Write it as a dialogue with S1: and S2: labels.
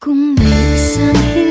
S1: Kung mình sang hiling